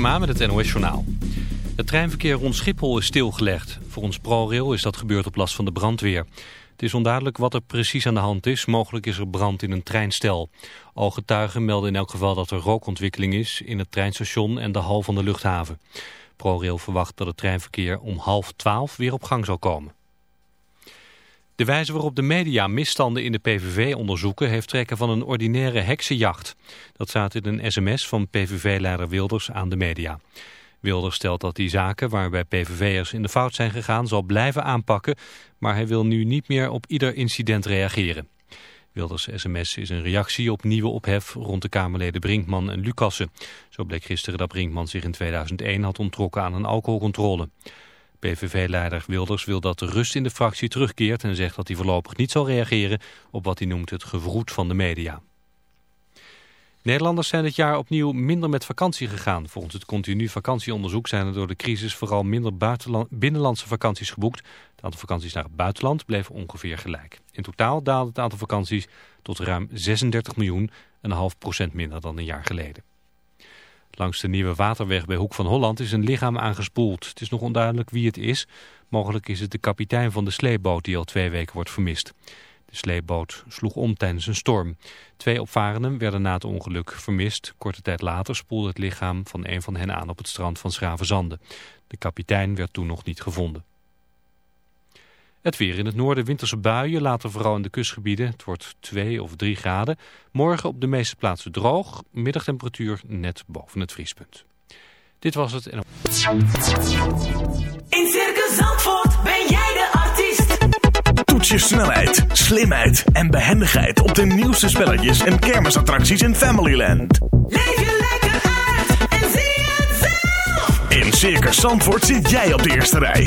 Met het NOS Journaal. Het treinverkeer rond Schiphol is stilgelegd. Volgens ProRail is dat gebeurd op last van de brandweer. Het is onduidelijk wat er precies aan de hand is. Mogelijk is er brand in een treinstel. Ooggetuigen melden in elk geval dat er rookontwikkeling is... in het treinstation en de hal van de luchthaven. ProRail verwacht dat het treinverkeer om half twaalf weer op gang zal komen. De wijze waarop de media misstanden in de PVV onderzoeken... heeft trekken van een ordinaire heksenjacht. Dat staat in een sms van PVV-leider Wilders aan de media. Wilders stelt dat die zaken waarbij PVV'ers in de fout zijn gegaan... zal blijven aanpakken, maar hij wil nu niet meer op ieder incident reageren. Wilders sms is een reactie op nieuwe ophef rond de Kamerleden Brinkman en Lucassen. Zo bleek gisteren dat Brinkman zich in 2001 had ontrokken aan een alcoholcontrole. PVV-leider Wilders wil dat de rust in de fractie terugkeert... en zegt dat hij voorlopig niet zal reageren op wat hij noemt het gevroed van de media. Nederlanders zijn dit jaar opnieuw minder met vakantie gegaan. Volgens het continu vakantieonderzoek zijn er door de crisis vooral minder binnenlandse vakanties geboekt. Het aantal vakanties naar het buitenland bleef ongeveer gelijk. In totaal daalde het aantal vakanties tot ruim 36 miljoen, een half procent minder dan een jaar geleden. Langs de nieuwe waterweg bij Hoek van Holland is een lichaam aangespoeld. Het is nog onduidelijk wie het is. Mogelijk is het de kapitein van de sleepboot die al twee weken wordt vermist. De sleepboot sloeg om tijdens een storm. Twee opvarenden werden na het ongeluk vermist. Korte tijd later spoelde het lichaam van een van hen aan op het strand van Schravenzande. De kapitein werd toen nog niet gevonden. Het weer in het noorden winterse buien, later vooral in de kustgebieden. Het wordt 2 of 3 graden. Morgen op de meeste plaatsen droog. Middagtemperatuur net boven het vriespunt. Dit was het. In Circus Zandvoort ben jij de artiest. Toets je snelheid, slimheid en behendigheid op de nieuwste spelletjes en kermisattracties in Familyland. Leef je lekker uit en zie het zelf. In Circus Zandvoort zit jij op de eerste rij.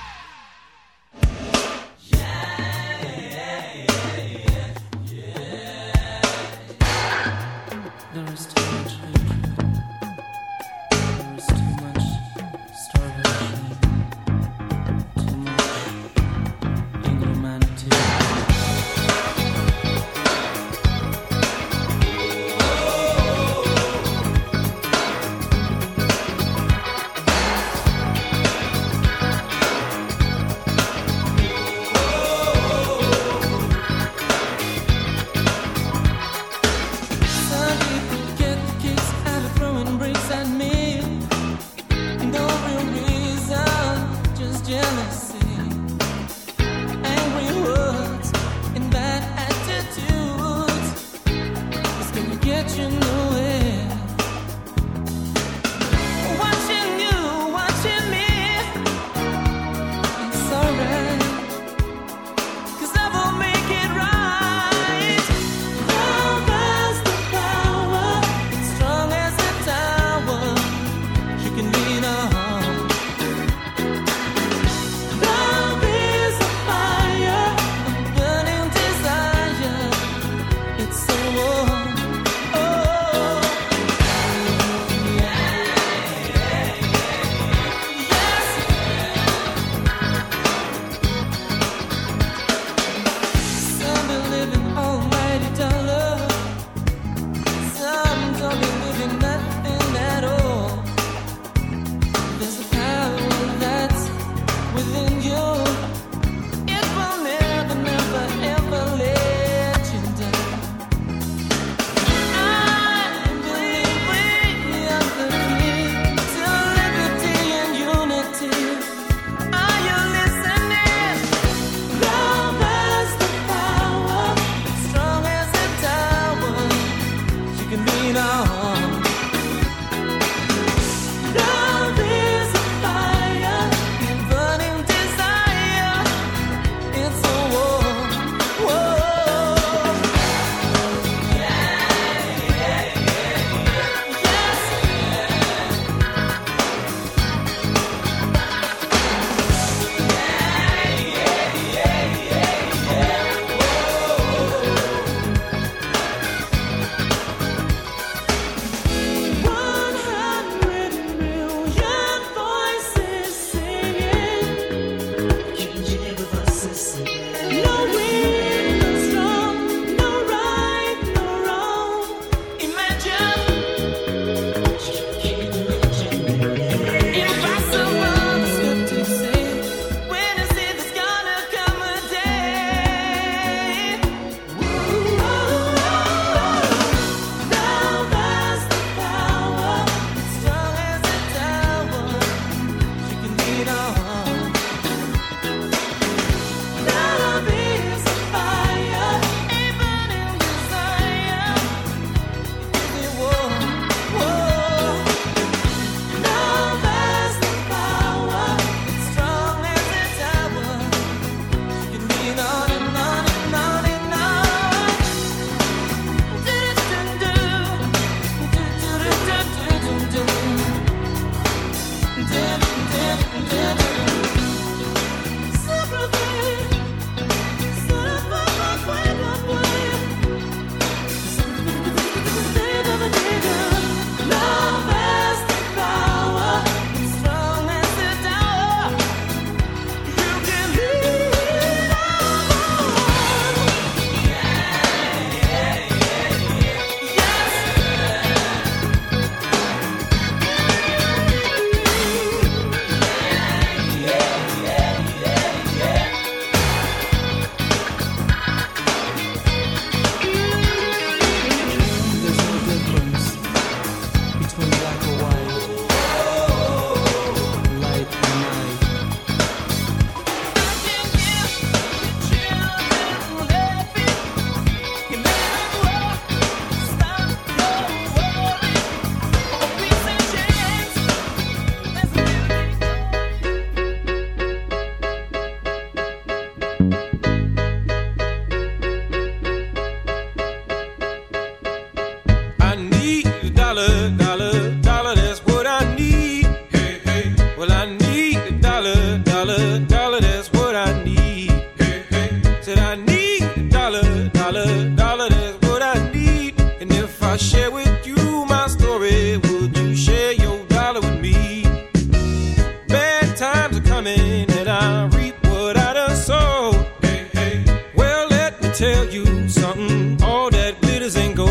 and go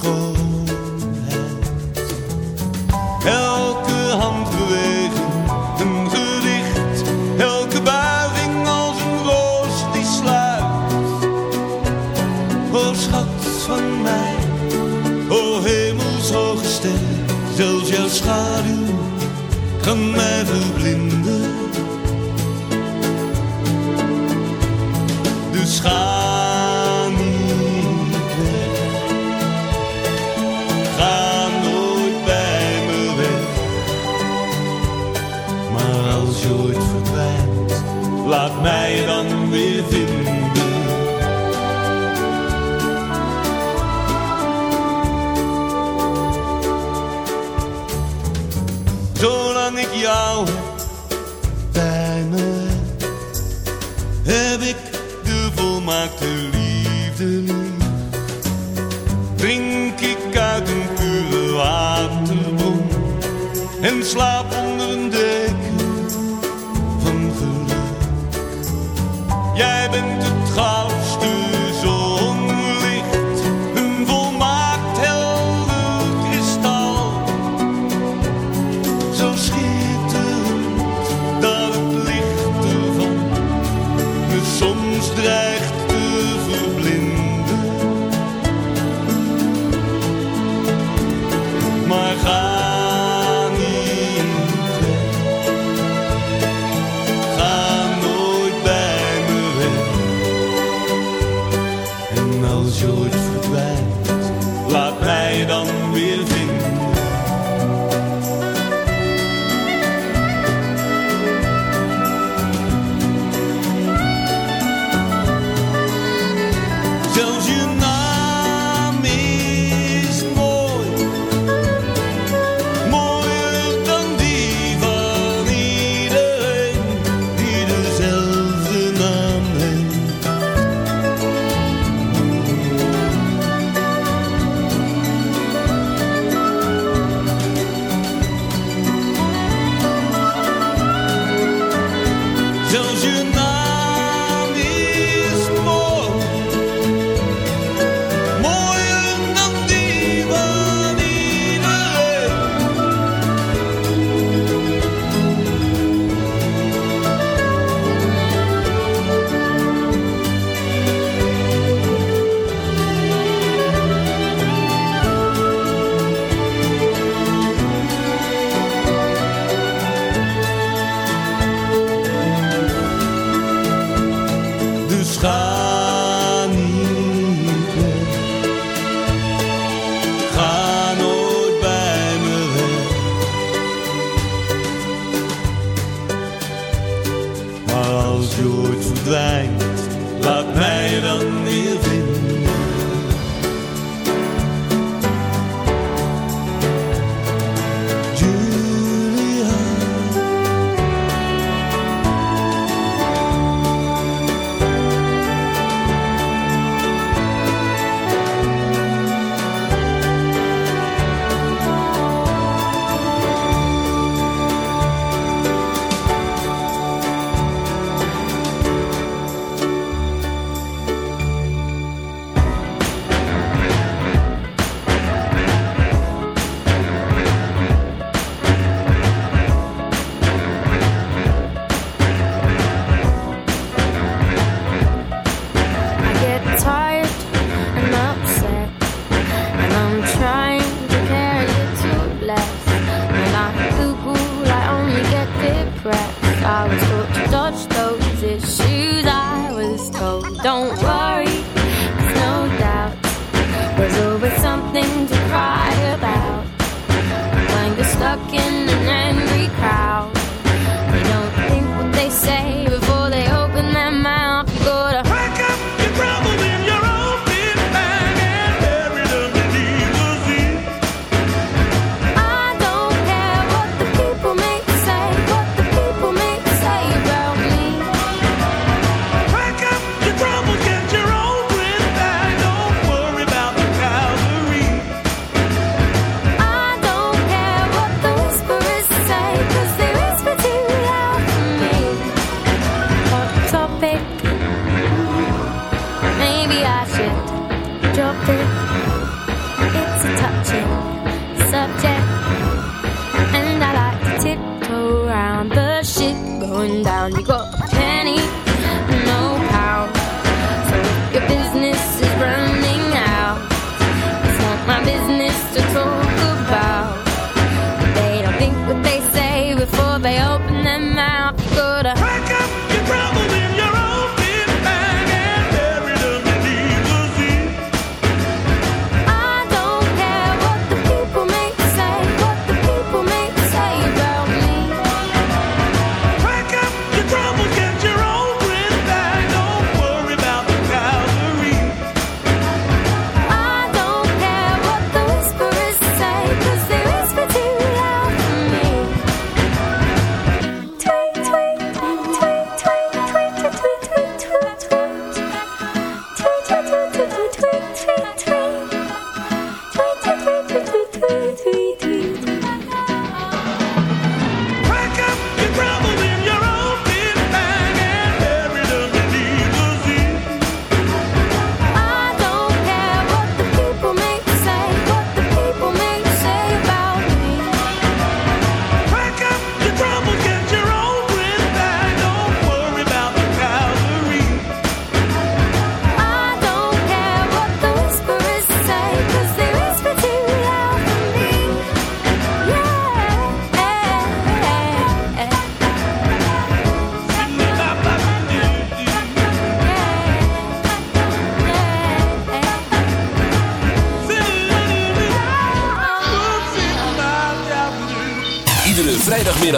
schoonheid. Elke handbeweging een gedicht, elke buiging als een roos die sluit. O schat van mij, o hemelshoge ster, zelfs jouw schaduw kan mij verblinden. mij dan weer vinden. Zolang ik jou bij me heb ik de volmaakte liefde. Drink ik uit een pure waterbron en slaap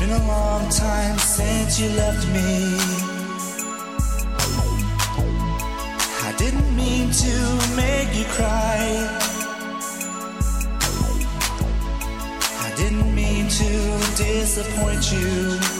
Been a long time since you left me. I didn't mean to make you cry. I didn't mean to disappoint you.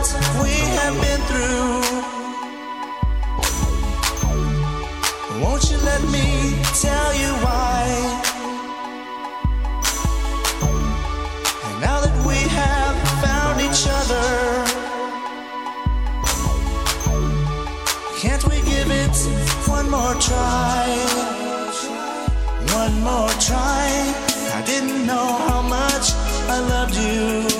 what we have been through. Won't you let me tell you why? And now that we have found each other, can't we give it one more try? one more try. I didn't know how much I loved you.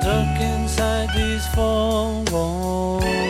Stuck inside these four walls,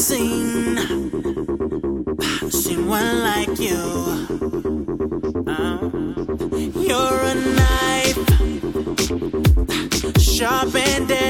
seen seen one like you. Uh, you're a knife, sharp and dead.